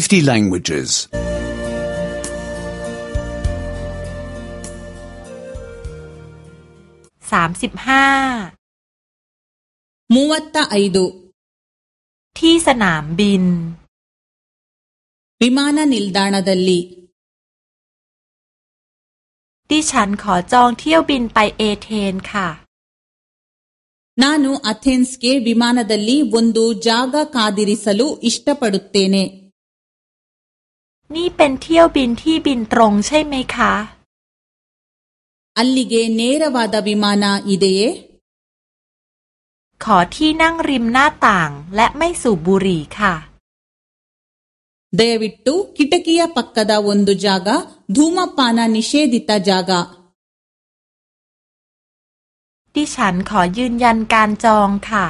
50 languages. 35 35ที่สนามบิน วิมานนิลดานาดัลลีดิฉันขอจองเที่ยวบินไปเอเธนค่ะนี่เป็นเที่ยวบินที่บินตรงใช่ไหมคะ อัลลิเก เนรวาดาบิมานาอีเดยขอที่นั่งริมหน้าต่าง และไม่สูบบุหรี่ค่ะ เดวิดตูคิตกียาปักกดาวันดูจากาดูมาปานานิเชดิตาจากาดิฉันขอยืนยันการจองค่ะ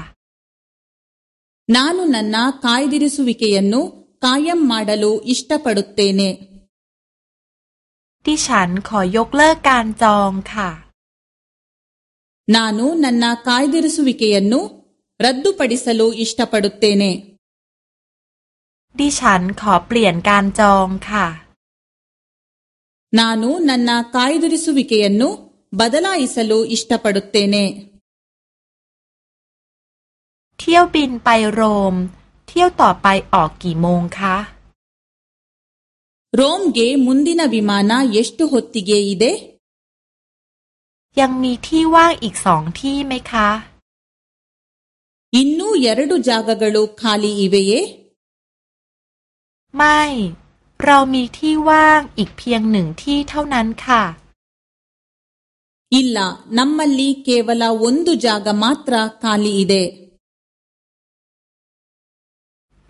นานุนันนา คายดิริสุวิเกยนุ ಕ ಾ ಯ มมาดลูอิสต ಪ ปು ತ ್ ತ ೇเೆที่ฉันขอยกเลิกการจองค่ะ นานูนันนากายดิรสุวิกยันนูรัดดูปดิสโลอิสตาปดุตเตเนดิฉันขอเปลี่ยนการจองค่ะ นานูนันนากายดิรสุวิกยันนูบัดลาอิสโลอิสตาปดุตเตเนเที่ยวบินไปโรมเที่ยวต่อไปออกกี่โมงคะโรมเกมุนดินาบิมานาเยสตุฮติเกอีเดยังมีที่ว่างอีกสองที่ไหมคะอินนูยารดูจากากัลโูคาลีอีเวเยไม่เรามีที่ว่างอีกเพียงหนึ่งที่เท่านั้นค่ะอิลลานัมมัลลีเกวลาวุนดูจากามาตราคาลีอีเด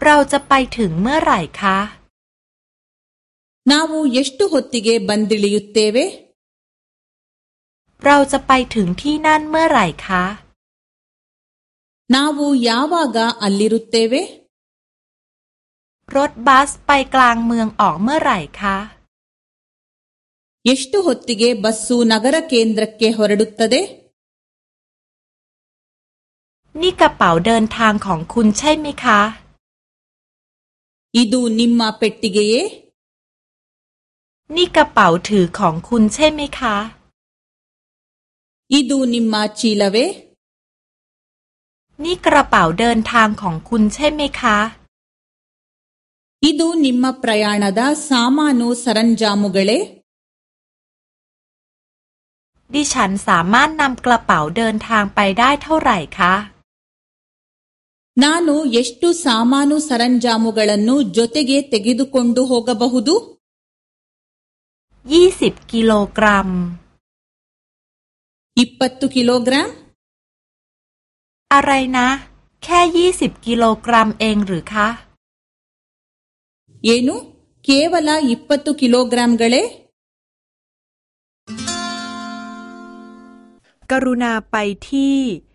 เราจะไปถึงเมื่อไหร่คะนาวูเยสตุหติเกบันดิลยุตเต ತ ್เราจะไปถึงที่นั่นเมื่อไหร่คะนาวูยาวากาอัลลิรุตเตเวรถบัสไปกลางเมืองออกเมื่อไหร่คะ ಎ ต್ ಟ ต ಹೊತ್ತಿಗೆ ಬ ส್ ಸ ು ನ ก ರ ಕ ೇಂ ದ ್ ರ ಕ ก ಕ ೆ ಹ ೊ ರ ดุตตตเดนี่กระเป๋าเดินทางของคุณใช่ไหมคะ ಇದು ನಿಮ್ಮ ಪೆಟ್ಟಿಗೆಯೇ นี่กระเป๋าถือของคุณใช่ไหมคะอ ಇ ดูนิมาจีลาเว นี่กระเป๋าเดินทางของคุณใช่ไหมคะอ ಇದು ನಿಮ್ಮ ಪ ್ ರ ಯ ดาสามานุสรัಂจามุกเล ดิฉันสามารถนำกระเป๋าเดินทางไปได้เท่าไหร่คะ ನಾನು ಎಷ್ಟು ಸಾಮಾನು ಸರಂಜಾಮುಗಳನ್ನು ಜೊತೆಗೆ ತೆಗೆದುಕೊಂಡು ಹೋಗಬಹುದು ಕಿಲೋಗ್ರಾಂ ಇಪ್ಪತ್ತು ಕಿಲೋಗ್ರಾಂ อะไรนะ แค่ยี่สิบกิโลกรัมเองหรือคะ ಏನು ಕೇವಲ ಇಪ್ಪತ್ತು ಕಿಲೋಗ್ರಾಂಗಳೇ กรุณาไปที่